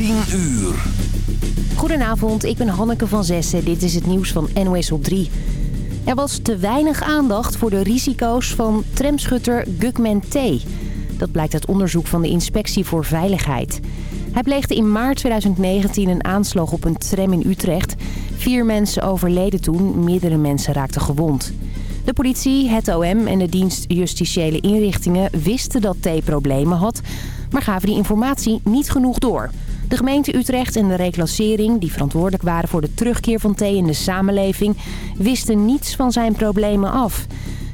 10 uur. Goedenavond, ik ben Hanneke van Zessen. Dit is het nieuws van NOS op 3. Er was te weinig aandacht voor de risico's van tramschutter Gugman T. Dat blijkt uit onderzoek van de Inspectie voor Veiligheid. Hij pleegde in maart 2019 een aanslag op een tram in Utrecht. Vier mensen overleden toen, meerdere mensen raakten gewond. De politie, het OM en de dienst Justitiële Inrichtingen wisten dat T problemen had... maar gaven die informatie niet genoeg door... De gemeente Utrecht en de reclassering, die verantwoordelijk waren voor de terugkeer van T in de samenleving, wisten niets van zijn problemen af.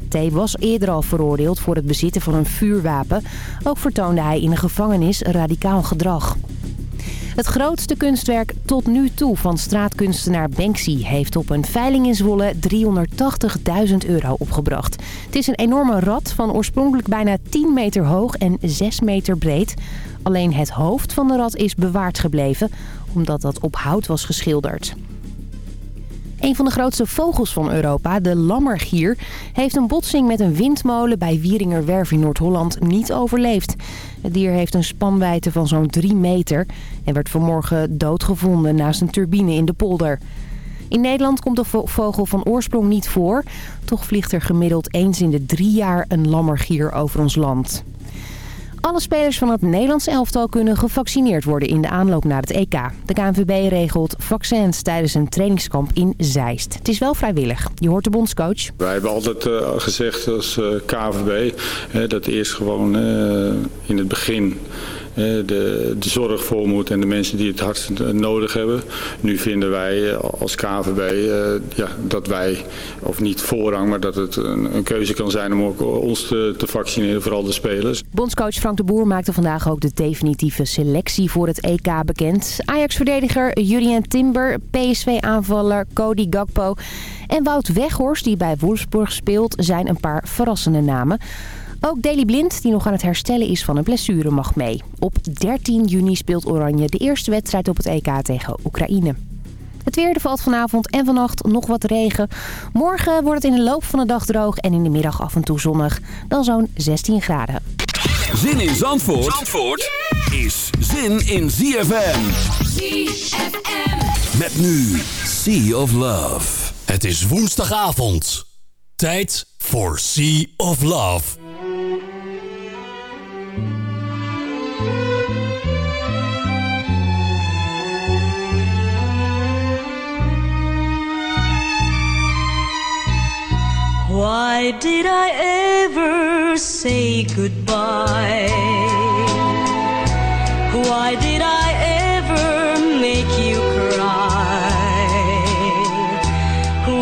T was eerder al veroordeeld voor het bezitten van een vuurwapen. Ook vertoonde hij in de gevangenis radicaal gedrag. Het grootste kunstwerk tot nu toe van straatkunstenaar Banksy... heeft op een veiling in Zwolle 380.000 euro opgebracht. Het is een enorme rat van oorspronkelijk bijna 10 meter hoog en 6 meter breed. Alleen het hoofd van de rat is bewaard gebleven, omdat dat op hout was geschilderd. Een van de grootste vogels van Europa, de lammergier, heeft een botsing met een windmolen bij Wieringerwerf in Noord-Holland niet overleefd. Het dier heeft een spanwijdte van zo'n 3 meter en werd vanmorgen doodgevonden naast een turbine in de polder. In Nederland komt de vogel van oorsprong niet voor. Toch vliegt er gemiddeld eens in de drie jaar een lammergier over ons land. Alle spelers van het Nederlands elftal kunnen gevaccineerd worden in de aanloop naar het EK. De KNVB regelt vaccins tijdens een trainingskamp in Zeist. Het is wel vrijwillig. Je hoort de bondscoach. Wij hebben altijd uh, gezegd als uh, KNVB dat eerst gewoon in het begin de, de zorg voor moet en de mensen die het hardst nodig hebben. Nu vinden wij eh, als KVB eh, ja, dat wij, of niet voorrang, maar dat het een, een keuze kan zijn om ook ons te, te, vaccineren, vooral de spelers. Bondscoach Frank de Boer maakte vandaag ook de definitieve selectie voor het EK bekend. Ajax-verdediger Julian Timber, PSV-aanvaller Cody Gakpo en Wout Weghorst, die bij Wolfsburg speelt, zijn een paar verrassende namen. Ook Daley Blind, die nog aan het herstellen is van een blessure, mag mee. Op 13 juni speelt Oranje de eerste wedstrijd op het EK tegen Oekraïne. Het weer, er valt vanavond en vannacht nog wat regen. Morgen wordt het in de loop van de dag droog en in de middag af en toe zonnig. Dan zo'n 16 graden. Zin in Zandvoort, Zandvoort is zin in ZFM. ZFM. Met nu Sea of Love. Het is woensdagavond. Tijd voor Sea of Love. Why did I ever say goodbye? Why did I ever make you cry?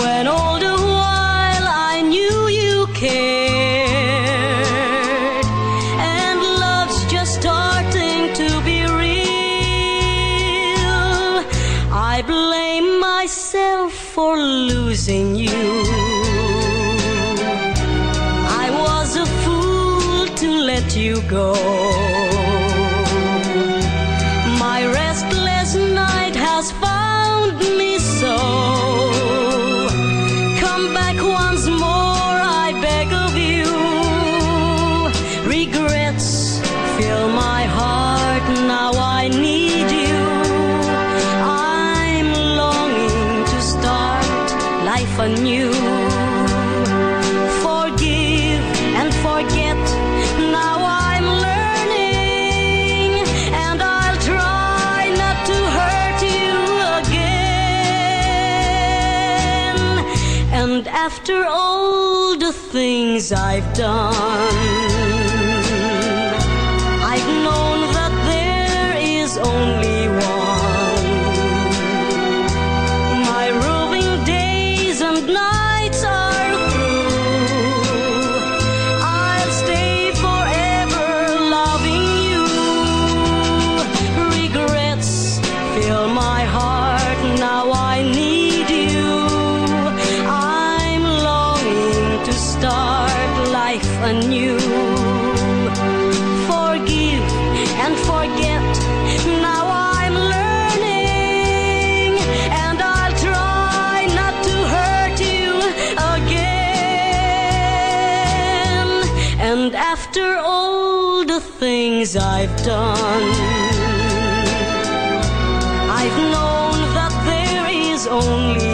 When all the while I knew you cared, and love's just starting to be real. I blame myself for losing you. You go. My restless night has found me so. Come back once more, I beg of you. Regrets fill my heart, now I need you. I'm longing to start life anew. After all the things I've done, things I've done. I've known that there is only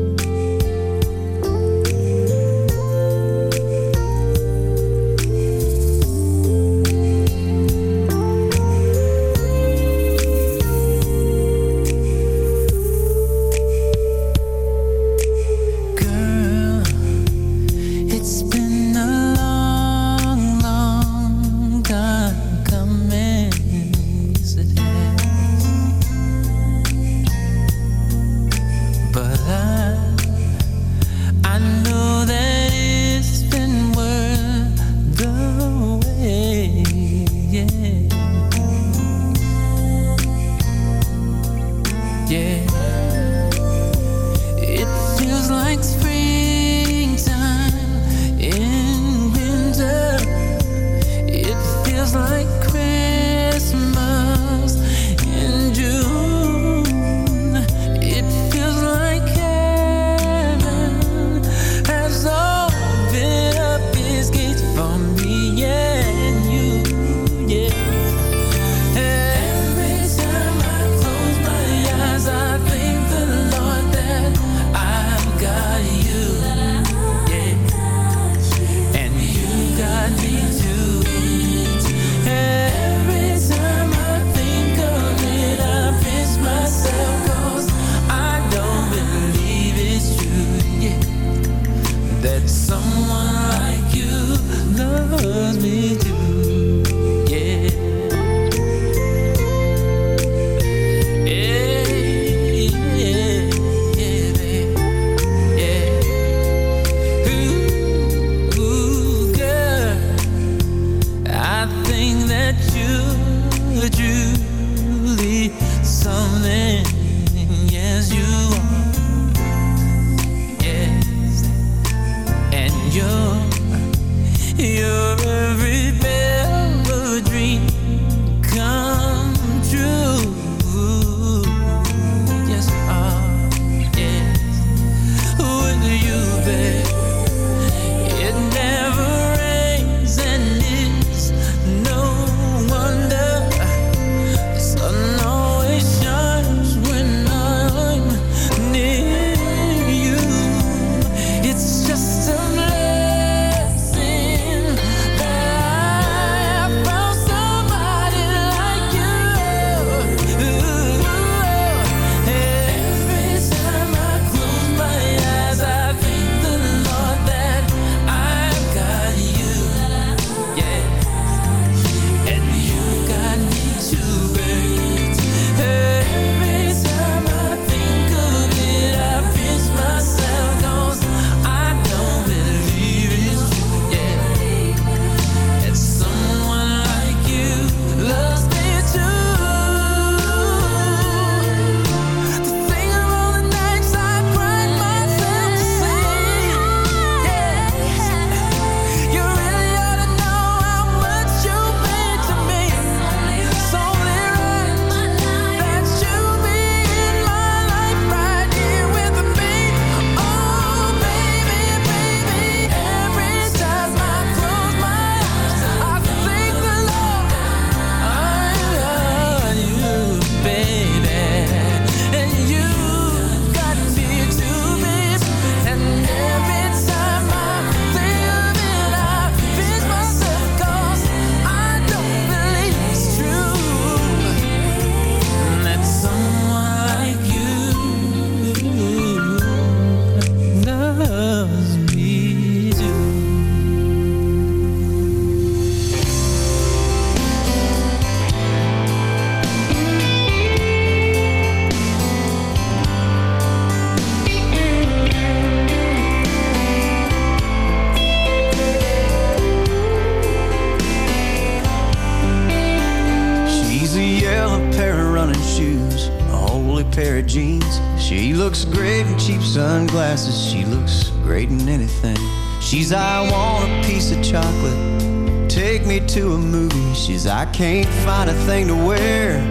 She's I want a piece of chocolate. Take me to a movie. She's I can't find a thing to wear.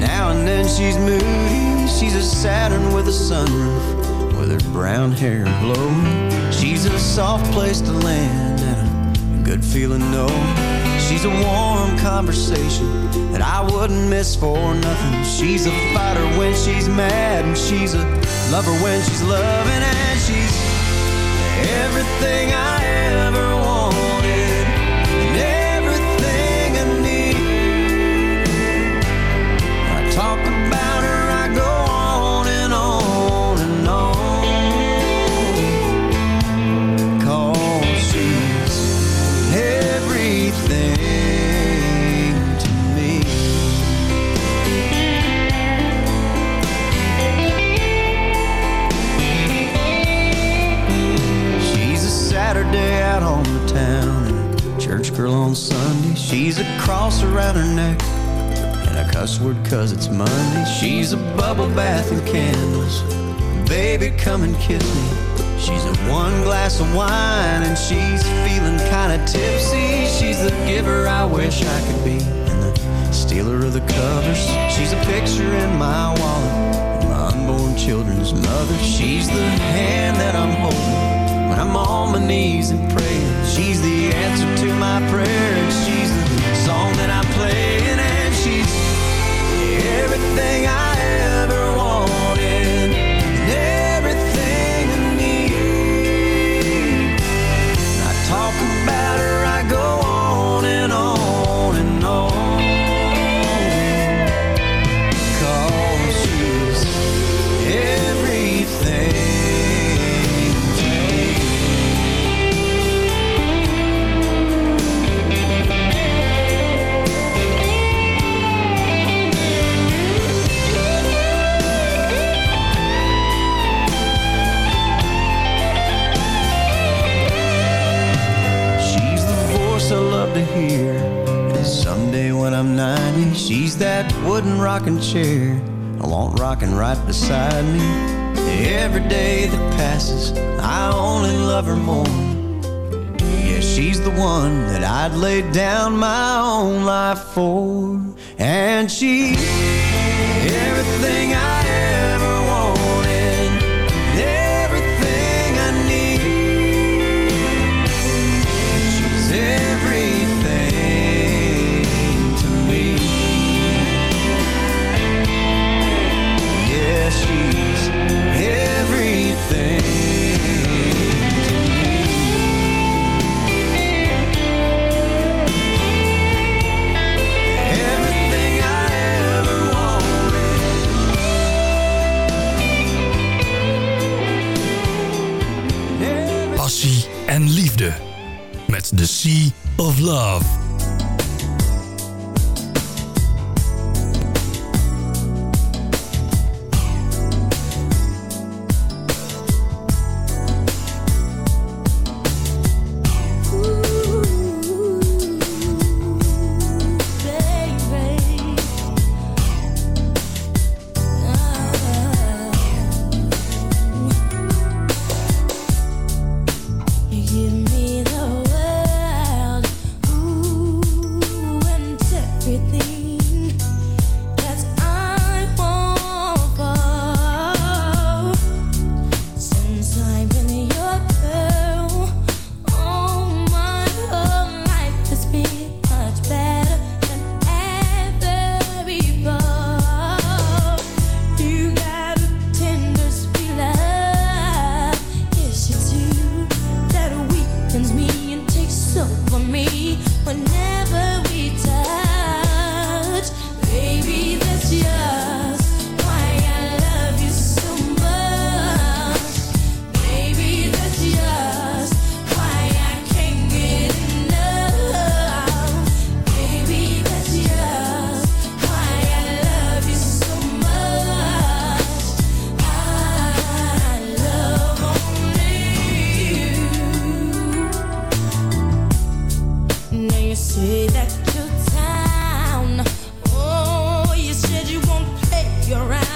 Now and then she's moody. She's a Saturn with a sunroof With her brown hair blowing She's a soft place to land And a good feeling no She's a warm conversation That I wouldn't miss for nothing. She's a fighter when she's mad And she's a lover when she's loving And she's everything I ever church girl on Sunday. She's a cross around her neck and a cuss word cause it's Monday. She's a bubble bath and candles. Baby, come and kiss me. She's a one glass of wine and she's feeling kinda tipsy. She's the giver I wish I could be and the stealer of the covers. She's a picture in my wallet, my unborn children's mother. She's the hand that I'm holding when I'm on my knees and praying. She's the answer to my prayer and she's the song that I'm playing and she's everything I I'm 90, she's that wooden rocking chair. I want rocking right beside me. Every day that passes, I only love her more. Yeah, she's the one that I'd lay down my own life for. And she's everything I Yeah, Now you say that you're down. Oh, you said you won't play around.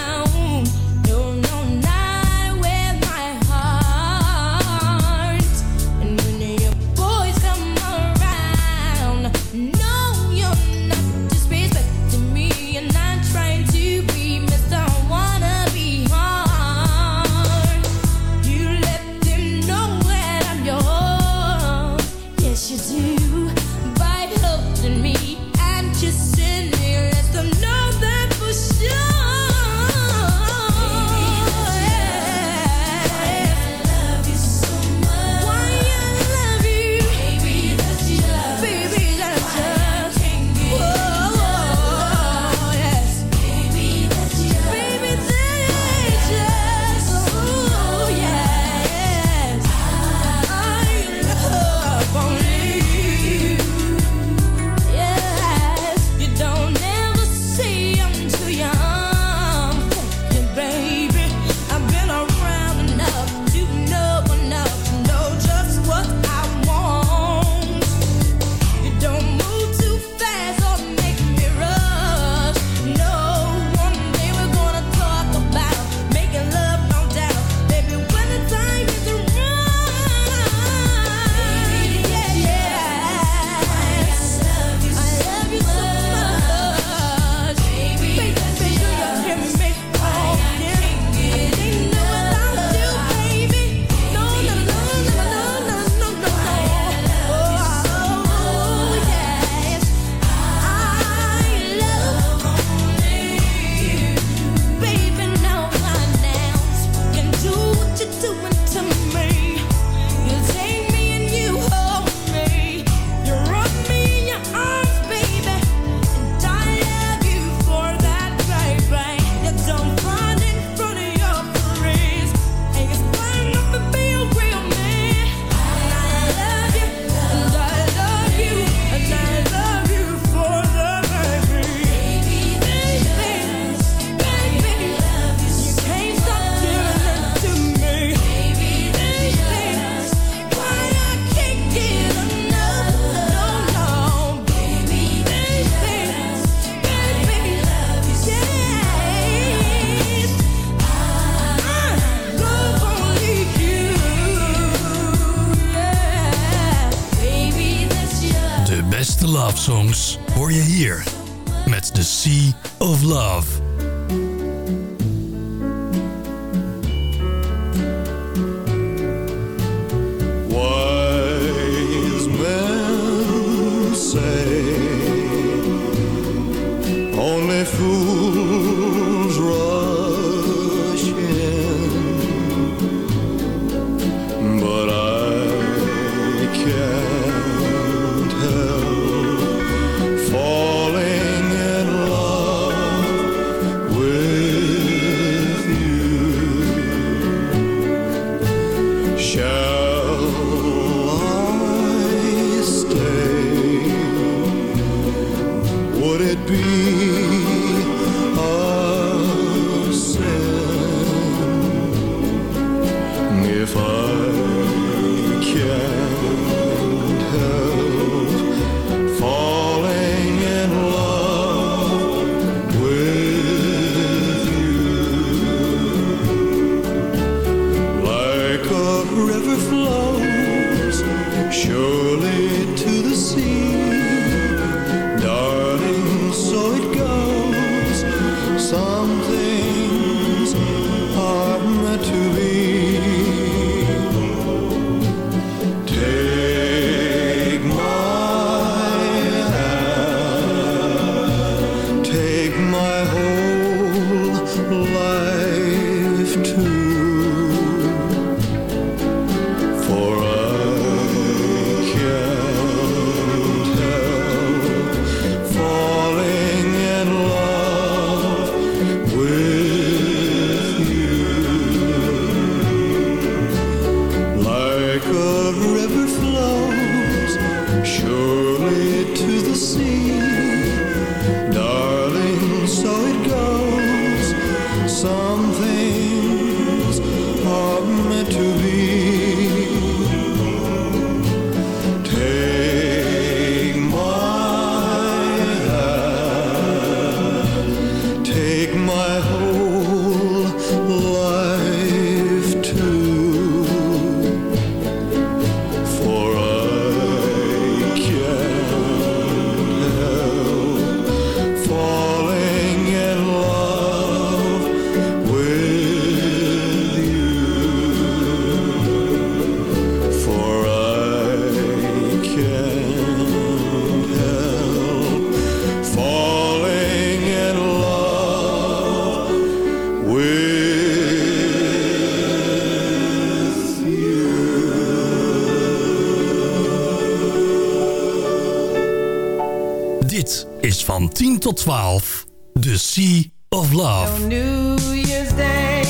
is van 10 tot 12. The Sea of Love. No New Year's Day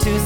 to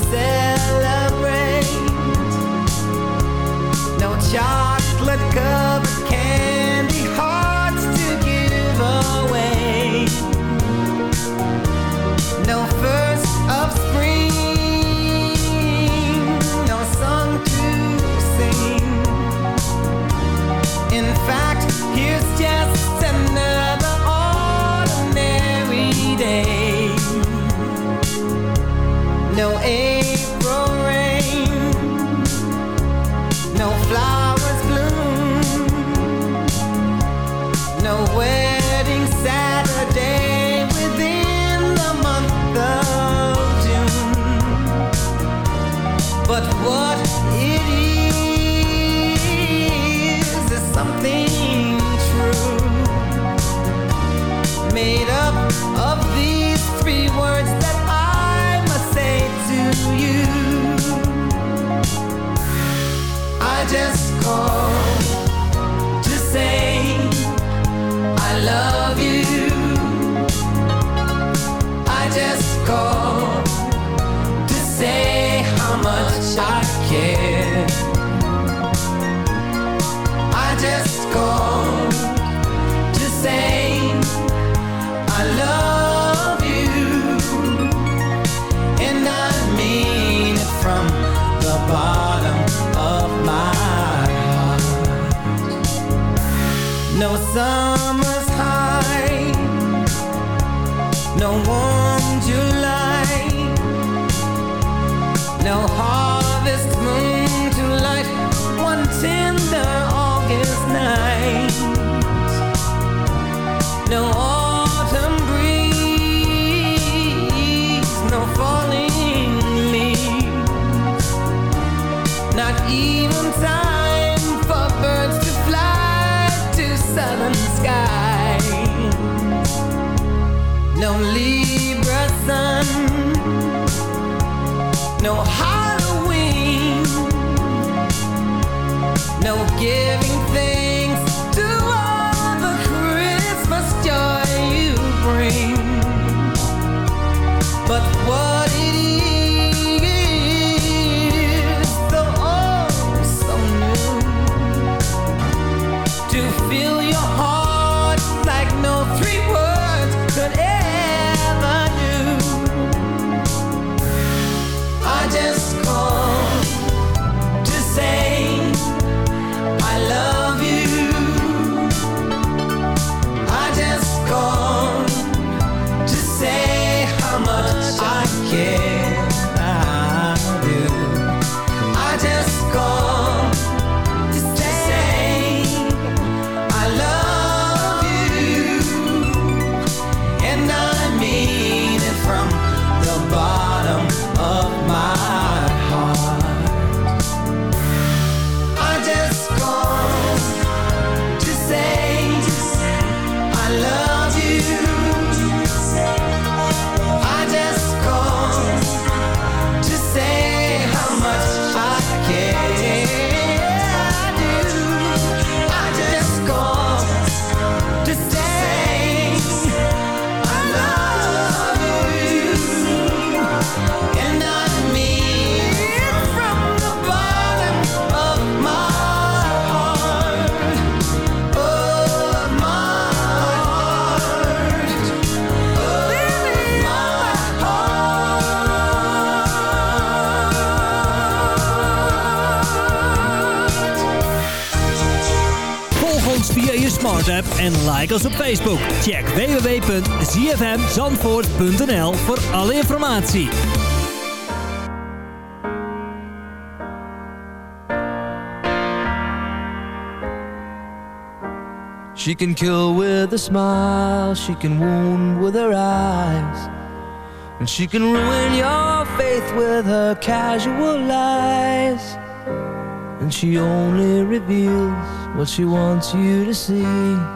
No summer's high. No warm July. No harvest moon to light. One tender Libra sun. No en like ons op Facebook. Check www.zfmzandvoort.nl voor alle informatie. She can kill with a smile, she can wound with her eyes, and she can ruin your faith with her casual lies. And she only reveals what she wants you to see.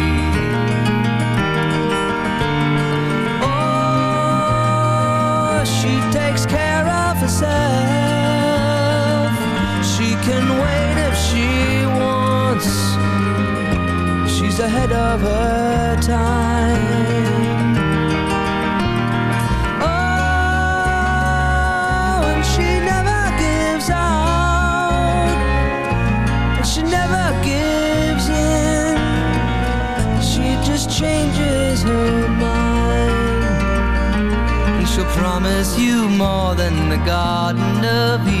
Can wait if she wants. She's ahead of her time. Oh, and she never gives out. And she never gives in. She just changes her mind. And she'll promise you more than the Garden of Eden.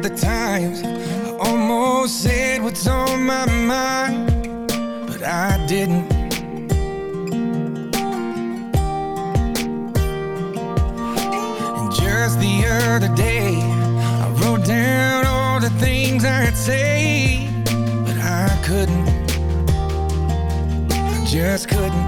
The times I almost said what's on my mind But I didn't. And just the other day I wrote down all the things I'd say But I couldn't. I just couldn't.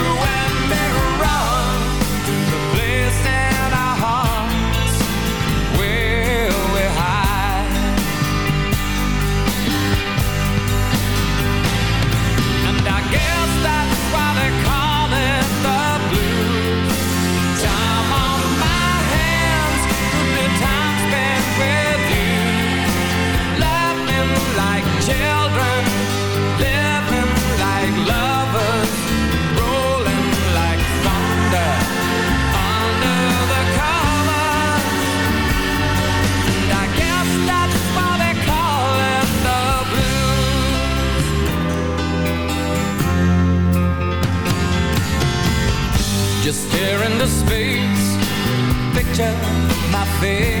picture my face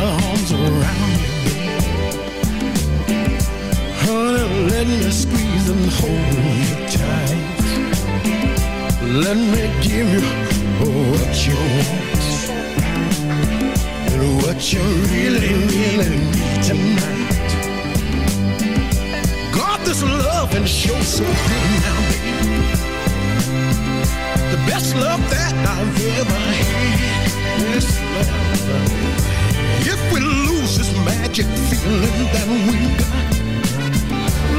Arms around you. Honey, let me squeeze and hold you tight. Let me give you what you want and what you really, really need tonight. God, this love and show so good now. The best love that I've ever had. This love. If we lose this magic feeling that we got,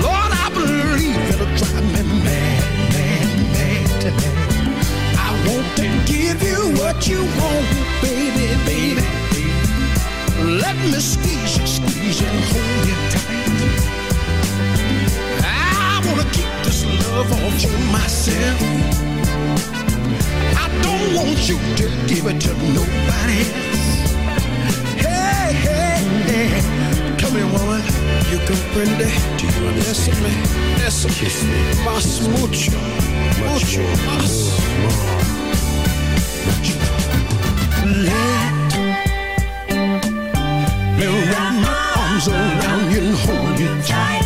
Lord, I believe it'll drive me mad, mad, mad. I want to give you what you want, baby, baby. Let me squeeze you, squeeze and hold you tight. I wanna keep this love all to myself. I don't want you to give it to nobody else. Woman. You comprende? Do you understand me? Eso, kiss me. Más mucho, mucho más. Let me wrap my arms around you and hold you tight.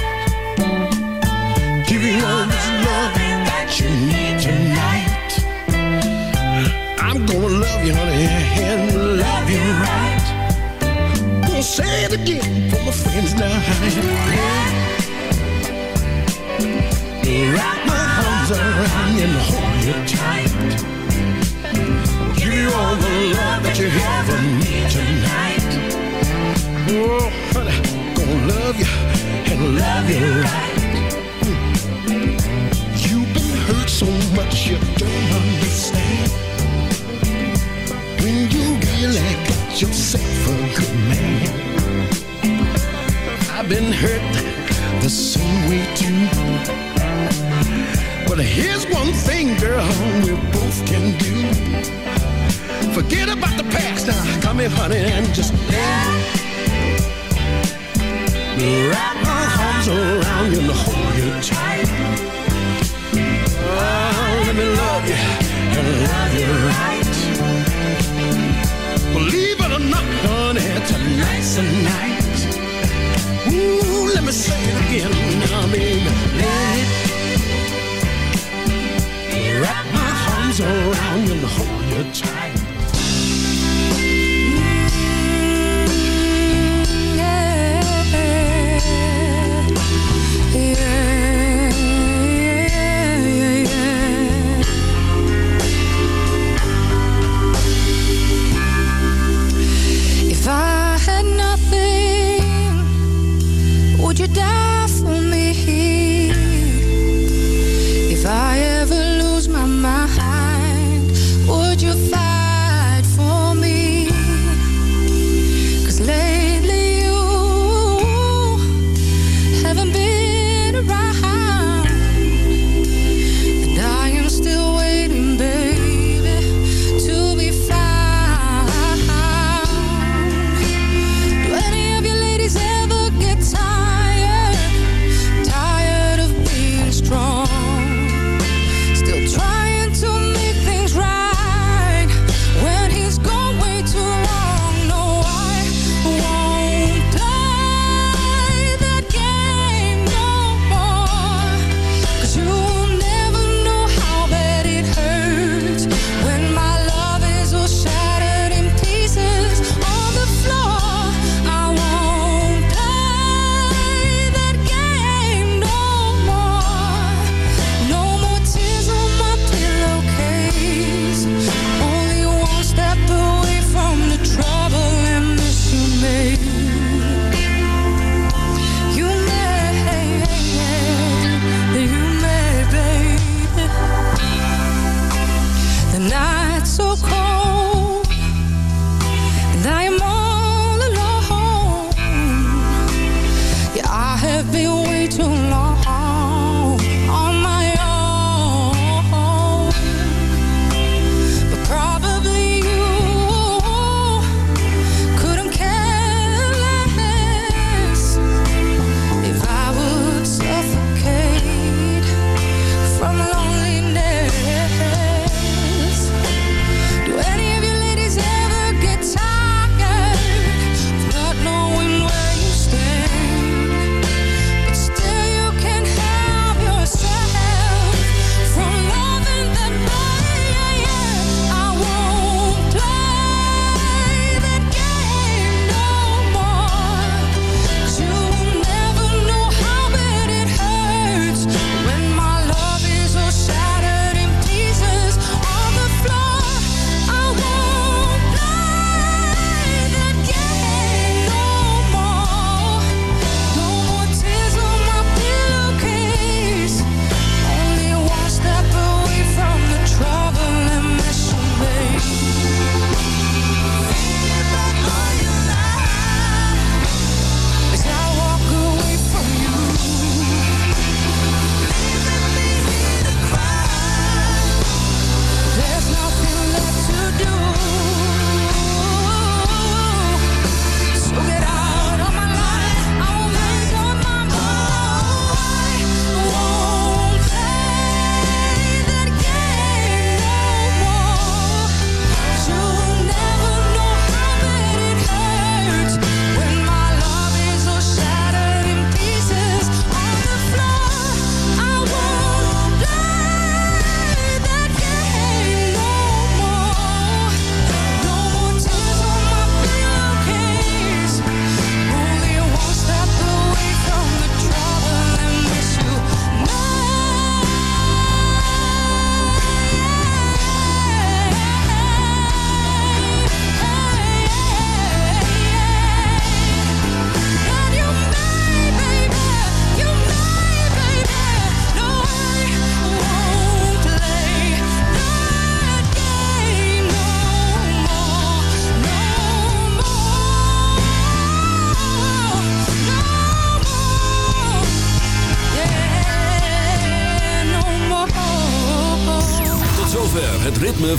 Give you all this love that you need tonight. I'm gonna love you, honey, and love you right. Gonna say it again Wrap my arms around and hold you tight. Give you all the love that you ever need tonight. Oh, honey, gonna love you and love you right. You've been hurt so much you don't understand. When you really got yourself a. I've been hurt the same way too. But here's one thing, girl, we both can do. Forget about the past now. Come here, honey, and just let Wrap my arms around you and hold you tight. Oh, let me love you and love you right.